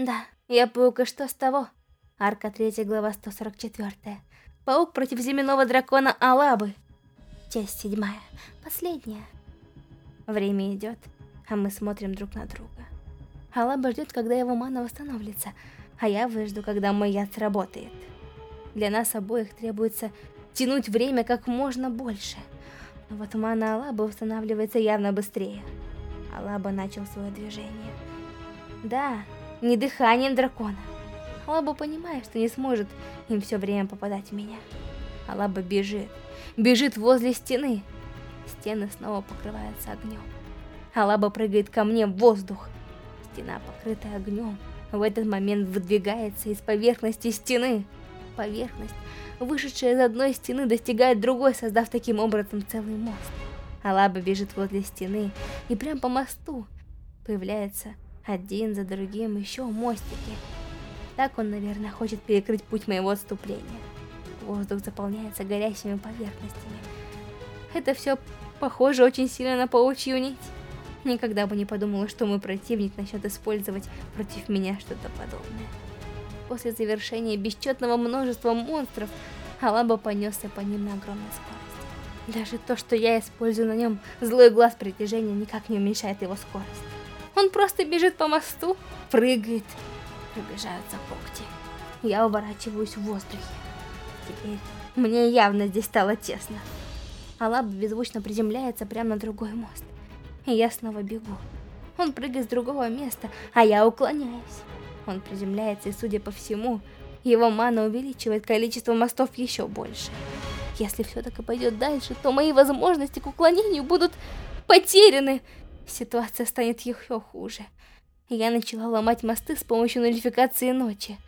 Да, я паук, и что с того? Арка 3, глава 144. Паук против земляного дракона Алабы. Часть седьмая, последняя. Время идет, а мы смотрим друг на друга. Алаба ждет, когда его мана восстановится, а я выжду, когда мой яд сработает. Для нас обоих требуется тянуть время как можно больше. Но вот мана Алаба устанавливается явно быстрее. Алаба начал свое движение. Да, не дыханием дракона. Алаба понимает, что не сможет им все время попадать в меня. Алаба бежит, бежит возле стены. Стены снова покрываются огнем. Алаба прыгает ко мне в воздух. Стена, покрытая огнем, в этот момент выдвигается из поверхности стены. Поверхность, вышедшая из одной стены, достигает другой, создав таким образом целый мост. Алаба бежит возле стены, и прямо по мосту появляется один за другим еще мостики. Так он, наверное, хочет перекрыть путь моего отступления. Воздух заполняется горящими поверхностями. Это все похоже очень сильно на паучью нить. Никогда бы не подумала, что мой противник начнет использовать против меня что-то подобное. После завершения бесчетного множества монстров, Алаба понесся по ним на огромной скорости. Даже то, что я использую на нем злой глаз притяжения, никак не уменьшает его скорость. Он просто бежит по мосту, прыгает, приближаются когти. Я уворачиваюсь в воздухе. Теперь мне явно здесь стало тесно. Алаба беззвучно приземляется прямо на другой мост. И я снова бегу. Он прыгает с другого места, а я уклоняюсь. Он приземляется, и, судя по всему, его мана увеличивает количество мостов еще больше. Если все так и пойдет дальше, то мои возможности к уклонению будут потеряны. Ситуация станет еще хуже. Я начала ломать мосты с помощью нулификации ночи.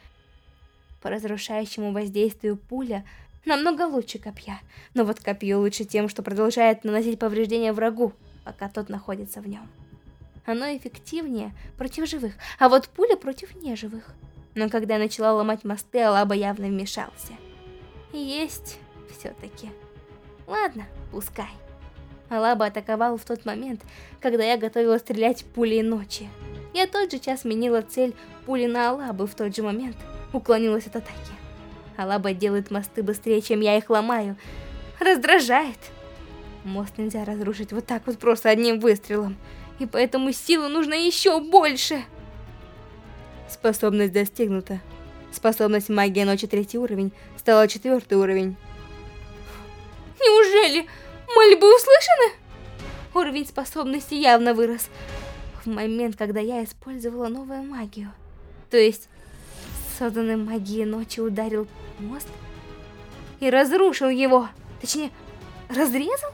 По разрушающему воздействию пуля намного лучше копья, но вот копье лучше тем, что продолжает наносить повреждения врагу, пока тот находится в нем. Оно эффективнее против живых, а вот пуля против неживых. Но когда я начала ломать мосты, Алаба явно вмешался. Есть все-таки. Ладно, пускай. Алаба атаковал в тот момент, когда я готовила стрелять пулей ночи. Я тот же час сменила цель пули на Алабу в тот же момент уклонилась от атаки. Алаба делает мосты быстрее, чем я их ломаю. Раздражает. Мост нельзя разрушить вот так вот просто одним выстрелом. И поэтому силы нужно еще больше. Способность достигнута. Способность магия ночи третий уровень стала четвертый уровень. Неужели мольбы услышаны? Уровень способности явно вырос. В момент, когда я использовала новую магию. То есть, созданной магией ночи ударил мост и разрушил его. Точнее, разрезал?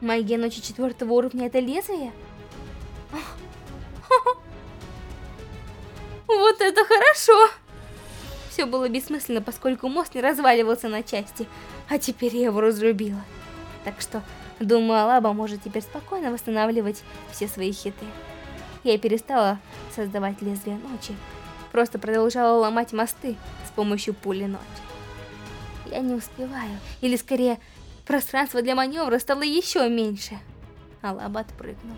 Магия ночи четвертого уровня это лезвие? Вот это хорошо! Все было бессмысленно, поскольку мост не разваливался на части, а теперь я его разрубила. Так что, думаю, Алаба может теперь спокойно восстанавливать все свои хиты. Я перестала создавать лезвие ночи, просто продолжала ломать мосты с помощью пули ночи. Я не успеваю, или скорее, пространство для маневра стало еще меньше. Алаба отпрыгнул.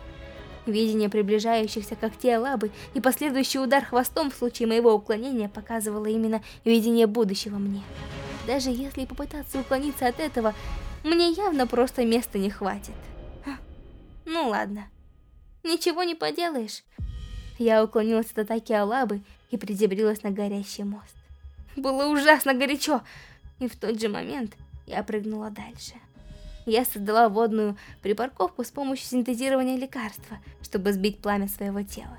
Видение приближающихся когтей Алабы и последующий удар хвостом в случае моего уклонения показывало именно видение будущего мне. Даже если попытаться уклониться от этого, мне явно просто места не хватит. Ну ладно. Ничего не поделаешь. Я уклонилась от атаки Алабы и приземлилась на горящий мост. Было ужасно горячо, и в тот же момент я прыгнула дальше. Я создала водную припарковку с помощью синтезирования лекарства, чтобы сбить пламя своего тела.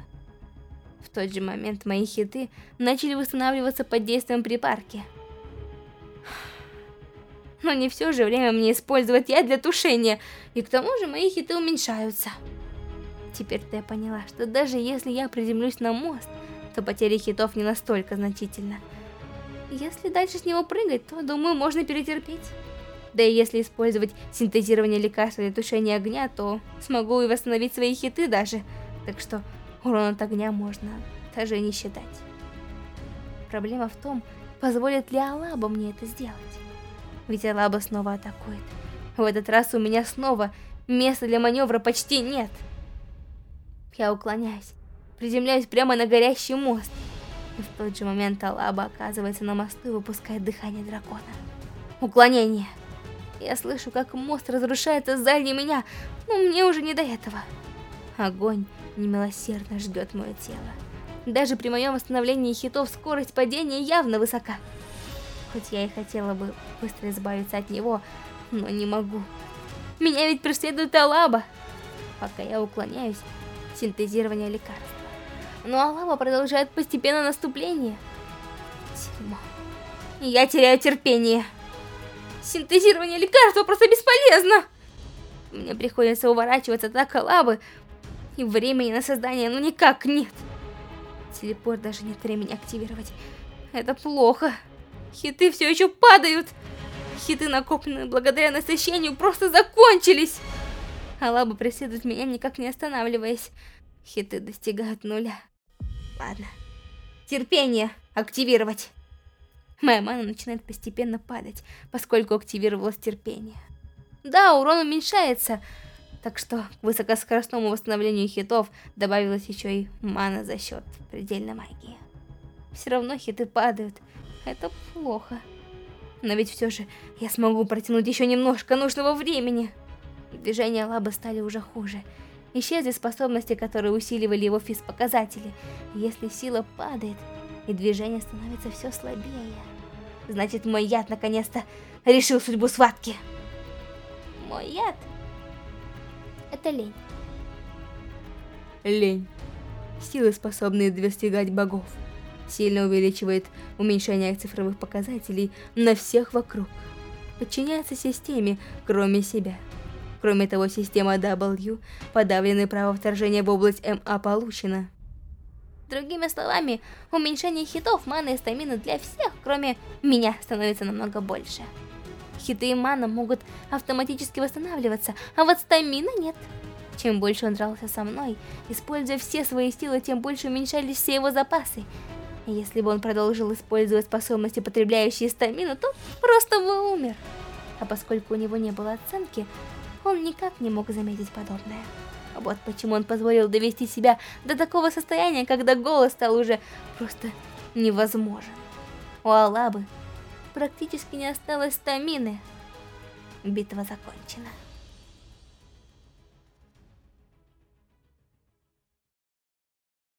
В тот же момент мои хиты начали восстанавливаться под действием припарки. Но не все же время мне использовать яд для тушения, и к тому же мои хиты уменьшаются. Теперь-то я поняла, что даже если я приземлюсь на мост, то потеря хитов не настолько значительна. Если дальше с него прыгать, то, думаю, можно перетерпеть. Да и если использовать синтезирование лекарства для тушения огня, то смогу и восстановить свои хиты даже. Так что урон от огня можно даже не считать. Проблема в том, позволит ли Алаба мне это сделать. Ведь Алаба снова атакует. В этот раз у меня снова места для маневра почти нет. Я уклоняюсь, приземляюсь прямо на горящий мост. И в тот же момент Алаба оказывается на мосту и выпускает дыхание дракона. Уклонение. Я слышу, как мост разрушается сзади меня, но мне уже не до этого. Огонь немилосердно ждет мое тело. Даже при моем восстановлении хитов скорость падения явно высока. Хоть я и хотела бы быстро избавиться от него, но не могу. Меня ведь преследует Алаба. Пока я уклоняюсь, синтезирование лекарства. Но Алаба продолжает постепенно наступление. Дерьмо. Я теряю терпение. Синтезирование лекарства просто бесполезно. Мне приходится уворачиваться от атака лавы, и времени на создание ну никак нет. Телепорт даже нет времени активировать. Это плохо. Хиты все еще падают. Хиты, накопленные благодаря насыщению, просто закончились. Алаба преследует меня, никак не останавливаясь. Хиты достигают нуля. Ладно. Терпение активировать. Моя мана начинает постепенно падать, поскольку активировалось терпение. Да, урон уменьшается, так что к высокоскоростному восстановлению хитов добавилась еще и мана за счет предельной магии. Все равно хиты падают, это плохо. Но ведь все же я смогу протянуть еще немножко нужного времени. Движения лаба стали уже хуже. Исчезли способности, которые усиливали его физ-показатели. Если сила падает, и движение становится все слабее. Значит, мой яд наконец-то решил судьбу схватки. Мой яд — это лень. Лень. Силы, способные достигать богов. Сильно увеличивает уменьшение цифровых показателей на всех вокруг. Подчиняется системе, кроме себя. Кроме того, система W, подавленное право вторжения в область МА получено. Другими словами, уменьшение хитов, маны и стамины для всех, кроме меня, становится намного больше. Хиты и мана могут автоматически восстанавливаться, а вот стамина нет. Чем больше он дрался со мной, используя все свои силы, тем больше уменьшались все его запасы. Если бы он продолжил использовать способности, потребляющие стамину, то просто бы умер. А поскольку у него не было оценки, он никак не мог заметить подобное. Вот почему он позволил довести себя до такого состояния, когда голос стал уже просто невозможен. У Алабы практически не осталось стамины. Битва закончена.